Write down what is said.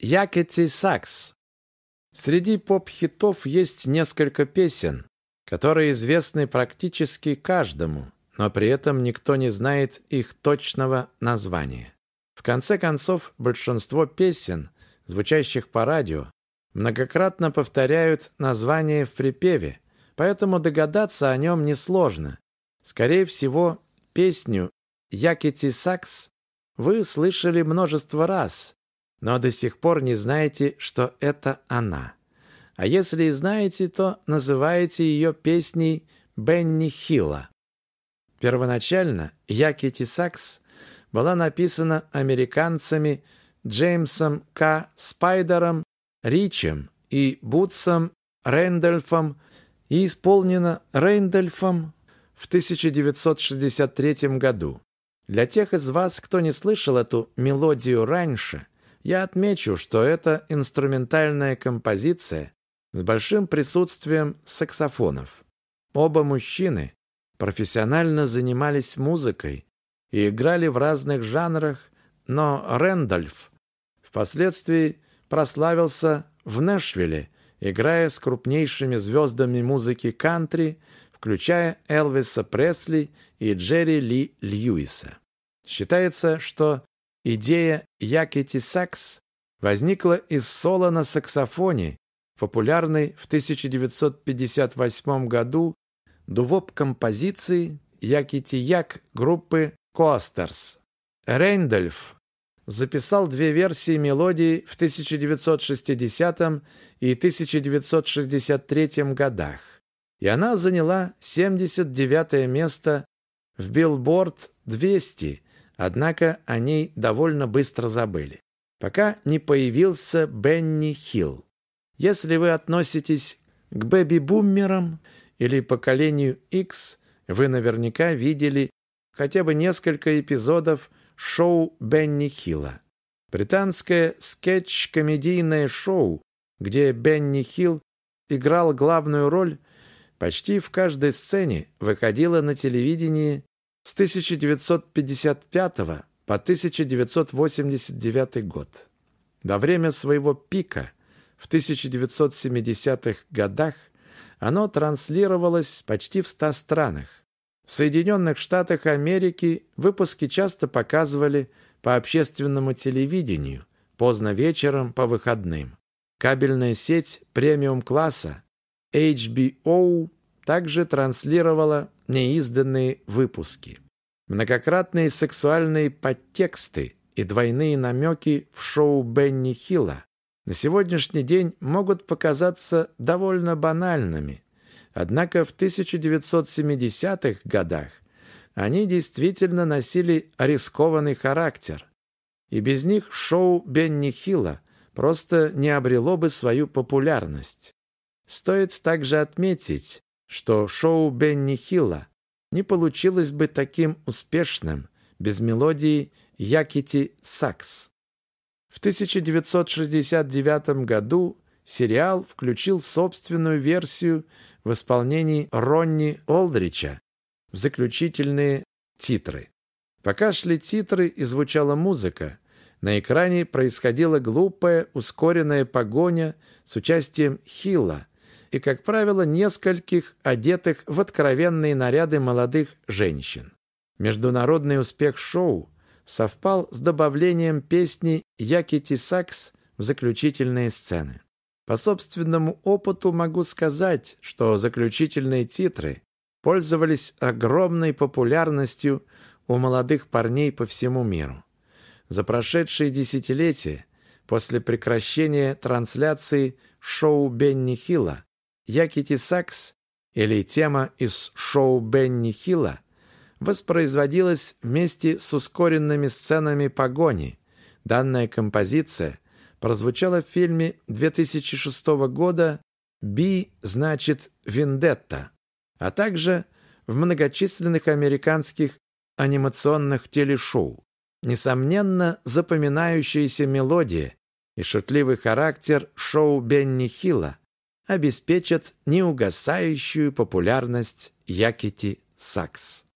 Якети Сакс. Среди поп-хитов есть несколько песен, которые известны практически каждому, но при этом никто не знает их точного названия. В конце концов, большинство песен, звучащих по радио, многократно повторяют название в припеве, поэтому догадаться о нем несложно. Скорее всего, песню «Якити Сакс» вы слышали множество раз, но до сих пор не знаете, что это она. А если и знаете, то называете ее песней Бенни Хилла. Первоначально «Якити Сакс» была написана американцами Джеймсом К. Спайдером Ричем и Бутсом Рэндольфом и исполнена Рэндольфом в 1963 году. Для тех из вас, кто не слышал эту мелодию раньше, я отмечу, что это инструментальная композиция с большим присутствием саксофонов. Оба мужчины профессионально занимались музыкой и играли в разных жанрах, но Рэндольф впоследствии прославился в Нэшвилле, играя с крупнейшими звездами музыки кантри, включая Элвиса Пресли и Джерри Ли Льюиса. Считается, что идея Якити Сакс возникла из соло на саксофоне, популярной в 1958 году дувоп-композиции Якити Як группы Коастерс. Рейндольф записал две версии мелодии в 1960 и 1963 годах, и она заняла 79 место в Billboard 200, однако о ней довольно быстро забыли, пока не появился Бенни Хилл. Если вы относитесь к бэби-бумерам или поколению X, вы наверняка видели хотя бы несколько эпизодов шоу Бенни Хилла. Британское скетч-комедийное шоу, где Бенни Хилл играл главную роль, почти в каждой сцене выходило на телевидении с 1955 по 1989 год. Во время своего пика в 1970-х годах оно транслировалось почти в 100 странах. В Соединенных Штатах Америки выпуски часто показывали по общественному телевидению, поздно вечером по выходным. Кабельная сеть премиум-класса HBO также транслировала неизданные выпуски. Многократные сексуальные подтексты и двойные намеки в шоу Бенни Хилла на сегодняшний день могут показаться довольно банальными – Однако в 1970-х годах они действительно носили рискованный характер. И без них шоу Бенни Хилла просто не обрело бы свою популярность. Стоит также отметить, что шоу Бенни Хилла не получилось бы таким успешным без мелодии Якити Сакс. В 1969 году сериал включил собственную версию в исполнении Ронни Олдрича в заключительные титры. Пока шли титры и звучала музыка, на экране происходила глупая ускоренная погоня с участием Хилла и, как правило, нескольких одетых в откровенные наряды молодых женщин. Международный успех шоу совпал с добавлением песни «Якити Сакс» в заключительные сцены. По собственному опыту могу сказать, что заключительные титры пользовались огромной популярностью у молодых парней по всему миру. За прошедшие десятилетия, после прекращения трансляции шоу Бенни Хилла, Якити Сакс или тема из шоу Бенни Хилла воспроизводилась вместе с ускоренными сценами погони. Данная композиция – прозвучала в фильме 2006 года «Би» значит «Вендетта», а также в многочисленных американских анимационных телешоу. Несомненно, запоминающаяся мелодия и шутливый характер шоу Бенни Хилла обеспечат неугасающую популярность Якити Сакс.